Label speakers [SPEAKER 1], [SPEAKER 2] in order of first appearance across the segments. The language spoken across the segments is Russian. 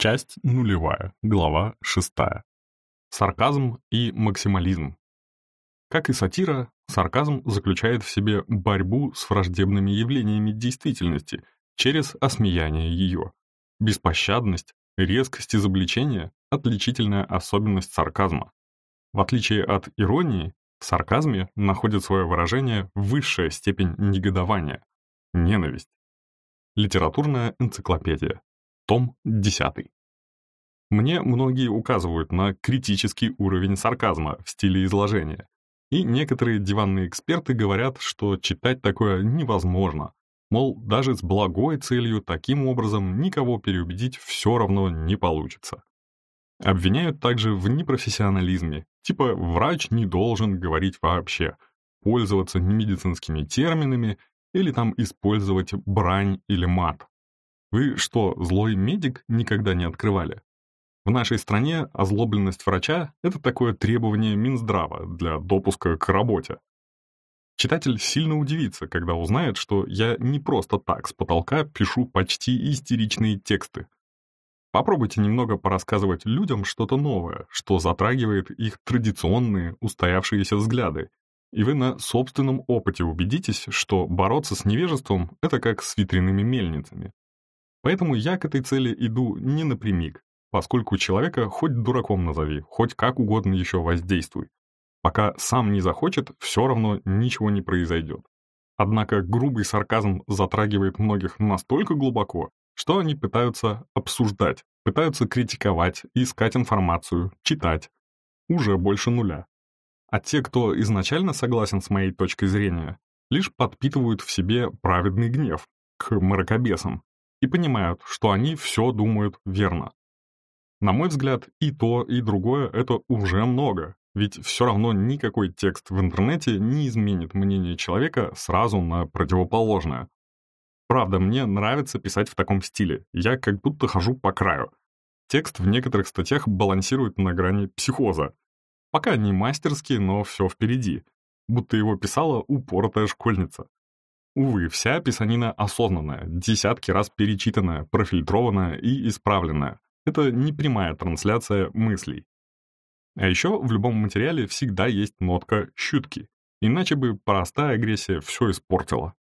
[SPEAKER 1] Часть нулевая, глава шестая. Сарказм и максимализм. Как и сатира, сарказм заключает в себе борьбу с враждебными явлениями действительности через осмеяние ее. Беспощадность, резкость изобличения — отличительная особенность сарказма. В отличие от иронии, в сарказме находит свое выражение высшая степень негодования — ненависть. Литературная энциклопедия. Том 10. Мне многие указывают на критический уровень сарказма в стиле изложения, и некоторые диванные эксперты говорят, что читать такое невозможно, мол, даже с благой целью таким образом никого переубедить все равно не получится. Обвиняют также в непрофессионализме, типа врач не должен говорить вообще, пользоваться немедицинскими терминами или там использовать брань или мат. Вы что, злой медик никогда не открывали? В нашей стране озлобленность врача — это такое требование Минздрава для допуска к работе. Читатель сильно удивится, когда узнает, что я не просто так с потолка пишу почти истеричные тексты. Попробуйте немного порассказывать людям что-то новое, что затрагивает их традиционные, устоявшиеся взгляды, и вы на собственном опыте убедитесь, что бороться с невежеством — это как с ветряными мельницами. Поэтому я к этой цели иду не напрямик, поскольку человека хоть дураком назови, хоть как угодно еще воздействуй. Пока сам не захочет, все равно ничего не произойдет. Однако грубый сарказм затрагивает многих настолько глубоко, что они пытаются обсуждать, пытаются критиковать, искать информацию, читать. Уже больше нуля. А те, кто изначально согласен с моей точкой зрения, лишь подпитывают в себе праведный гнев к мракобесам и понимают, что они все думают верно. На мой взгляд, и то, и другое — это уже много, ведь все равно никакой текст в интернете не изменит мнение человека сразу на противоположное. Правда, мне нравится писать в таком стиле, я как будто хожу по краю. Текст в некоторых статьях балансирует на грани психоза, Пока не мастерски, но все впереди. Будто его писала упоротая школьница. Увы, вся писанина осознанная, десятки раз перечитанная, профильтрованная и исправленная. Это не прямая трансляция мыслей. А еще в любом материале всегда есть нотка щутки, иначе бы простая агрессия все испортила.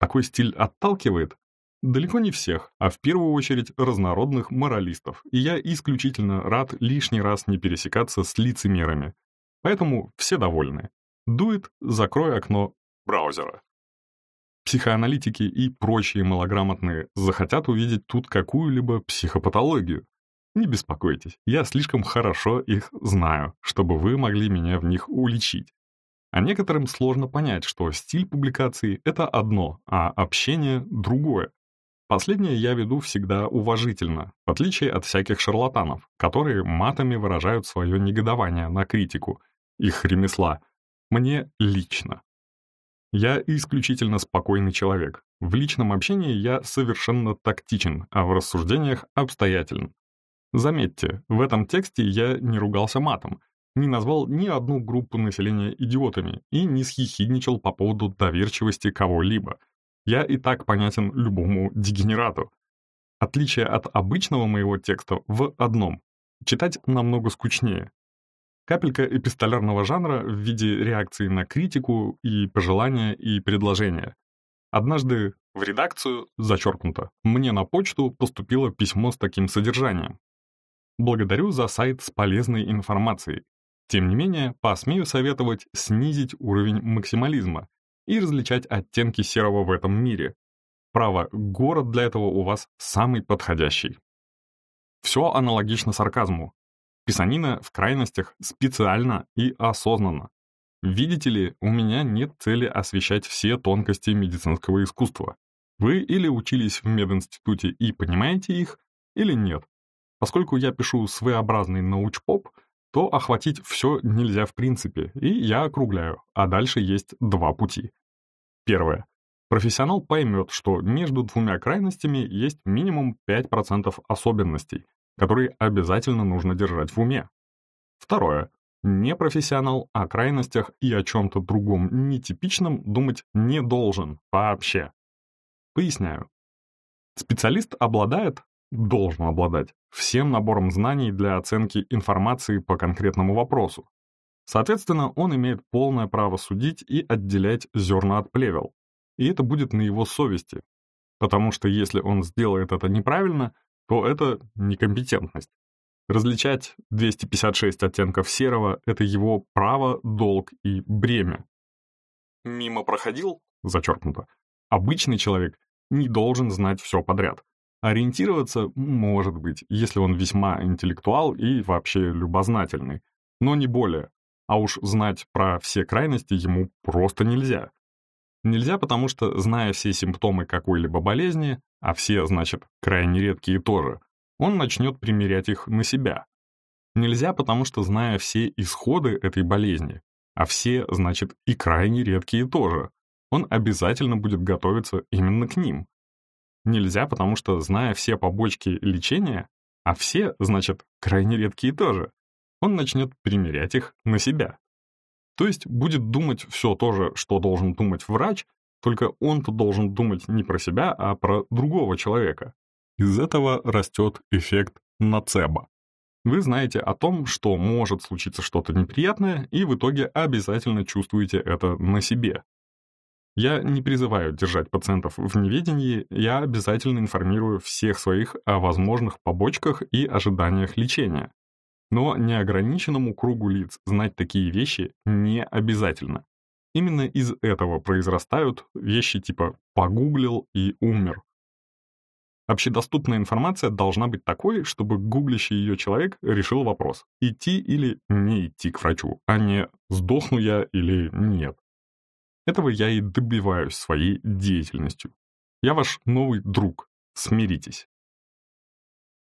[SPEAKER 1] Такой стиль отталкивает, Далеко не всех, а в первую очередь разнородных моралистов, и я исключительно рад лишний раз не пересекаться с лицемерами. Поэтому все довольны. Дует, закрой окно браузера. Психоаналитики и прочие малограмотные захотят увидеть тут какую-либо психопатологию. Не беспокойтесь, я слишком хорошо их знаю, чтобы вы могли меня в них уличить. А некоторым сложно понять, что стиль публикации — это одно, а общение — другое. Последнее я веду всегда уважительно, в отличие от всяких шарлатанов, которые матами выражают свое негодование на критику, их ремесла, мне лично. Я исключительно спокойный человек. В личном общении я совершенно тактичен, а в рассуждениях обстоятелен. Заметьте, в этом тексте я не ругался матом, не назвал ни одну группу населения идиотами и не схихидничал по поводу доверчивости кого-либо — я и так понятен любому дегенерату. Отличие от обычного моего текста в одном. Читать намного скучнее. Капелька эпистолярного жанра в виде реакции на критику и пожелания и предложения. Однажды в редакцию, зачеркнуто, мне на почту поступило письмо с таким содержанием. Благодарю за сайт с полезной информацией. Тем не менее, посмею советовать снизить уровень максимализма и различать оттенки серого в этом мире. Право, город для этого у вас самый подходящий. Все аналогично сарказму. Писанина в крайностях специально и осознанно. Видите ли, у меня нет цели освещать все тонкости медицинского искусства. Вы или учились в мединституте и понимаете их, или нет. Поскольку я пишу своеобразный научпоп, то охватить все нельзя в принципе, и я округляю, а дальше есть два пути. Первое. Профессионал поймет, что между двумя крайностями есть минимум 5% особенностей, которые обязательно нужно держать в уме. Второе. Непрофессионал о крайностях и о чем-то другом нетипичном думать не должен вообще. Поясняю. Специалист обладает, должен обладать всем набором знаний для оценки информации по конкретному вопросу. Соответственно, он имеет полное право судить и отделять зерна от плевел. И это будет на его совести, потому что если он сделает это неправильно, то это некомпетентность. Различать 256 оттенков серого — это его право, долг и бремя. Мимо проходил, зачеркнуто, обычный человек не должен знать все подряд. Ориентироваться может быть, если он весьма интеллектуал и вообще любознательный, но не более. А уж знать про все крайности ему просто нельзя. Нельзя, потому что, зная все симптомы какой-либо болезни, а все, значит, крайне редкие тоже, он начнет примерять их на себя. Нельзя, потому что, зная все исходы этой болезни, а все, значит, и крайне редкие тоже, он обязательно будет готовиться именно к ним. Нельзя, потому что, зная все побочки лечения, а все, значит, крайне редкие тоже, он начнет примерять их на себя. То есть будет думать все то же, что должен думать врач, только он-то должен думать не про себя, а про другого человека. Из этого растет эффект нацеба. Вы знаете о том, что может случиться что-то неприятное, и в итоге обязательно чувствуете это на себе. Я не призываю держать пациентов в неведении, я обязательно информирую всех своих о возможных побочках и ожиданиях лечения. Но неограниченному кругу лиц знать такие вещи не обязательно. Именно из этого произрастают вещи типа «погуглил и умер», Общедоступная информация должна быть такой, чтобы гуглящий ее человек решил вопрос, идти или не идти к врачу, а не сдохну я или нет. Этого я и добиваюсь своей деятельностью. Я ваш новый друг, смиритесь.